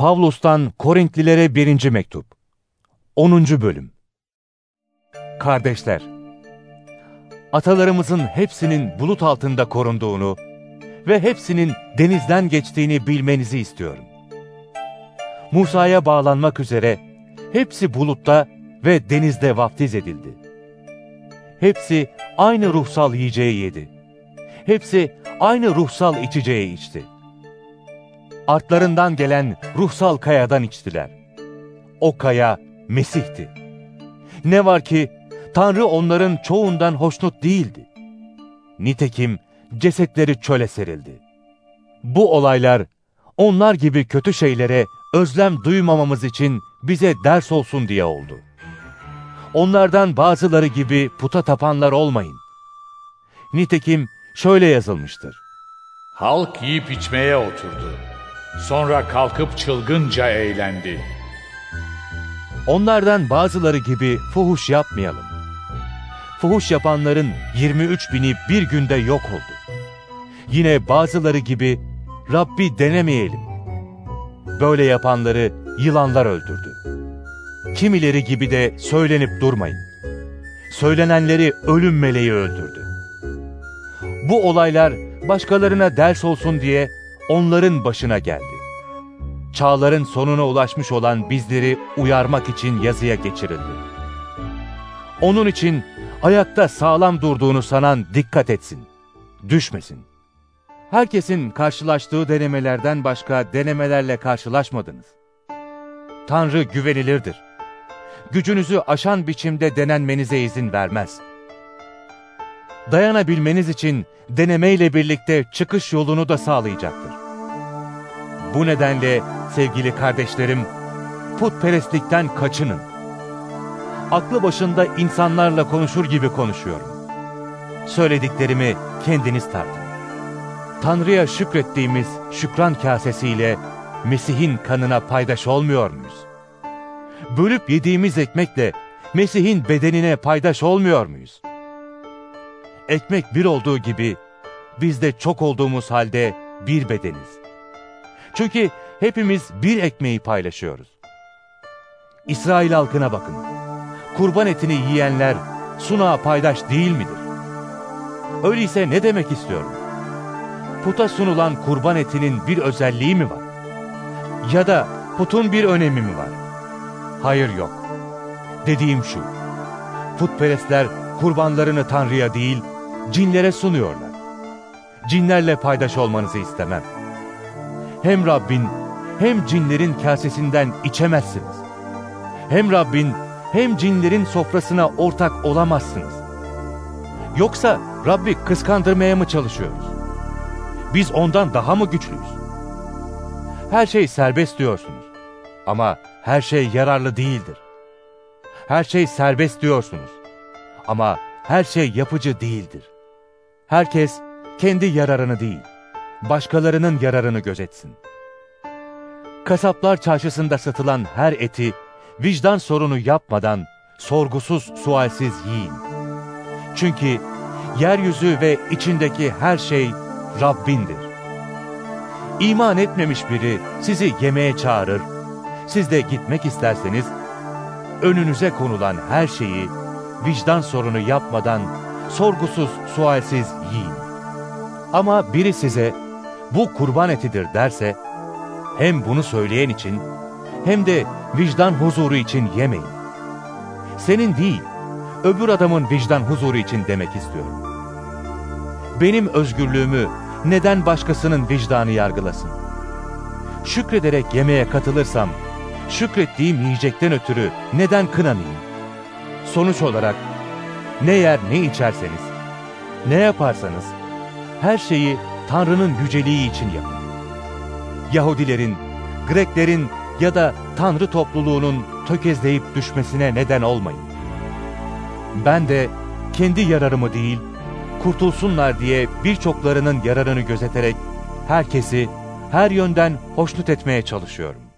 Pavlus'tan Korintlilere 1. Mektup 10. Bölüm Kardeşler, atalarımızın hepsinin bulut altında korunduğunu ve hepsinin denizden geçtiğini bilmenizi istiyorum. Musa'ya bağlanmak üzere hepsi bulutta ve denizde vaftiz edildi. Hepsi aynı ruhsal yiyeceği yedi. Hepsi aynı ruhsal içeceği içti. Artlarından gelen ruhsal kayadan içtiler. O kaya Mesih'ti. Ne var ki Tanrı onların çoğundan hoşnut değildi. Nitekim cesetleri çöle serildi. Bu olaylar onlar gibi kötü şeylere özlem duymamamız için bize ders olsun diye oldu. Onlardan bazıları gibi puta tapanlar olmayın. Nitekim şöyle yazılmıştır. Halk yiyip içmeye oturdu. Sonra kalkıp çılgınca eğlendi. Onlardan bazıları gibi fuhuş yapmayalım. Fuhuş yapanların 23 bini bir günde yok oldu. Yine bazıları gibi Rabbi denemeyelim. Böyle yapanları yılanlar öldürdü. Kimileri gibi de söylenip durmayın. Söylenenleri ölüm meleği öldürdü. Bu olaylar başkalarına ders olsun diye onların başına geldi. Çağların sonuna ulaşmış olan bizleri uyarmak için yazıya geçirildi. Onun için ayakta sağlam durduğunu sanan dikkat etsin, düşmesin. Herkesin karşılaştığı denemelerden başka denemelerle karşılaşmadınız. Tanrı güvenilirdir. Gücünüzü aşan biçimde denenmenize izin vermez. Dayanabilmeniz için denemeyle birlikte çıkış yolunu da sağlayacaktır. Bu nedenle sevgili kardeşlerim, putperestlikten kaçının. Aklı başında insanlarla konuşur gibi konuşuyorum. Söylediklerimi kendiniz tartın. Tanrı'ya şükrettiğimiz şükran kasesiyle Mesih'in kanına paydaş olmuyor muyuz? Bölüp yediğimiz ekmekle Mesih'in bedenine paydaş olmuyor muyuz? Ekmek bir olduğu gibi biz de çok olduğumuz halde bir bedeniz. Çünkü hepimiz bir ekmeği paylaşıyoruz. İsrail halkına bakın. Kurban etini yiyenler sunağa paydaş değil midir? Öyleyse ne demek istiyorum? Puta sunulan kurban etinin bir özelliği mi var? Ya da putun bir önemi mi var? Hayır yok. Dediğim şu. Putperestler kurbanlarını Tanrı'ya değil, cinlere sunuyorlar. Cinlerle paydaş olmanızı istemem. Hem Rabbin hem cinlerin kasesinden içemezsiniz. Hem Rabbin hem cinlerin sofrasına ortak olamazsınız. Yoksa Rabbi kıskandırmaya mı çalışıyoruz? Biz ondan daha mı güçlüyüz? Her şey serbest diyorsunuz. Ama her şey yararlı değildir. Her şey serbest diyorsunuz. Ama her şey yapıcı değildir. Herkes kendi yararını değil, başkalarının yararını gözetsin. Kasaplar çarşısında satılan her eti vicdan sorunu yapmadan sorgusuz sualsiz yiyin. Çünkü yeryüzü ve içindeki her şey Rabbindir. İman etmemiş biri sizi yemeğe çağırır, siz de gitmek isterseniz önünüze konulan her şeyi vicdan sorunu yapmadan sorgusuz sualsiz yiyin. Ama biri size bu kurban etidir derse hem bunu söyleyen için hem de vicdan huzuru için yemeyin. Senin değil, öbür adamın vicdan huzuru için demek istiyorum. Benim özgürlüğümü neden başkasının vicdanı yargılasın? Şükrederek yemeğe katılırsam, şükrettiğim yiyecekten ötürü neden kınanayım? Sonuç olarak ne yer ne içerseniz, ne yaparsanız her şeyi Tanrı'nın yüceliği için yapın. Yahudilerin, Greklerin ya da Tanrı topluluğunun tökezleyip düşmesine neden olmayın. Ben de kendi yararımı değil, kurtulsunlar diye birçoklarının yararını gözeterek herkesi her yönden hoşnut etmeye çalışıyorum.